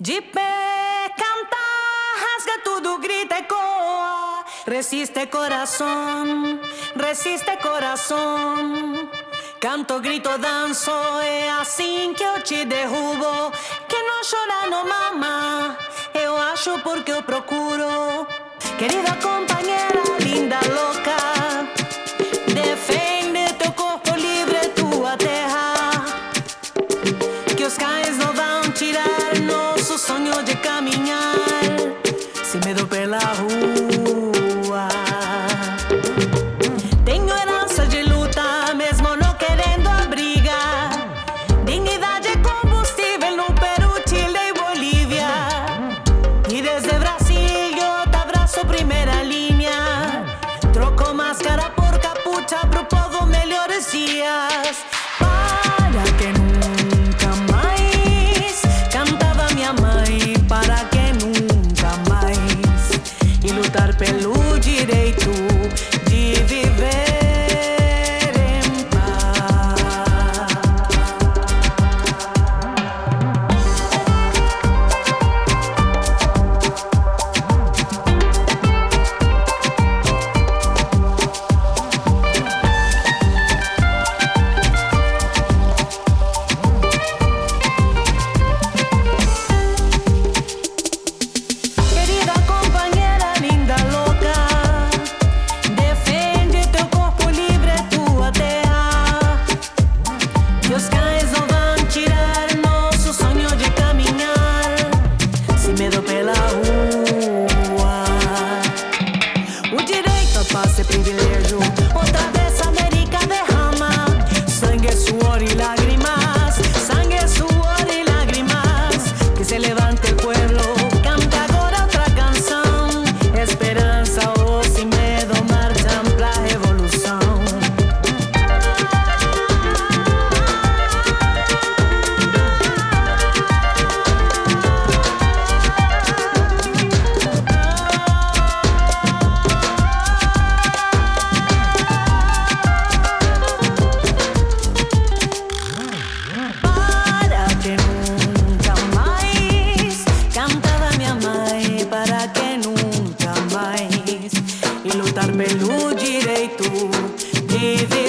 De pé, canta, rasga tudo, grita, coa. Resiste, coração, resiste, coração. Canto, grito, danço, é assim que eu te derrubo. Que não chora, não mama, eu acho porque eu procuro. Querida companheira, linda, louca, defende teu corpo livre, tua terra. Que os cães não vão tirar. sonho de para que nunca mais e lutar pelo direito de viver.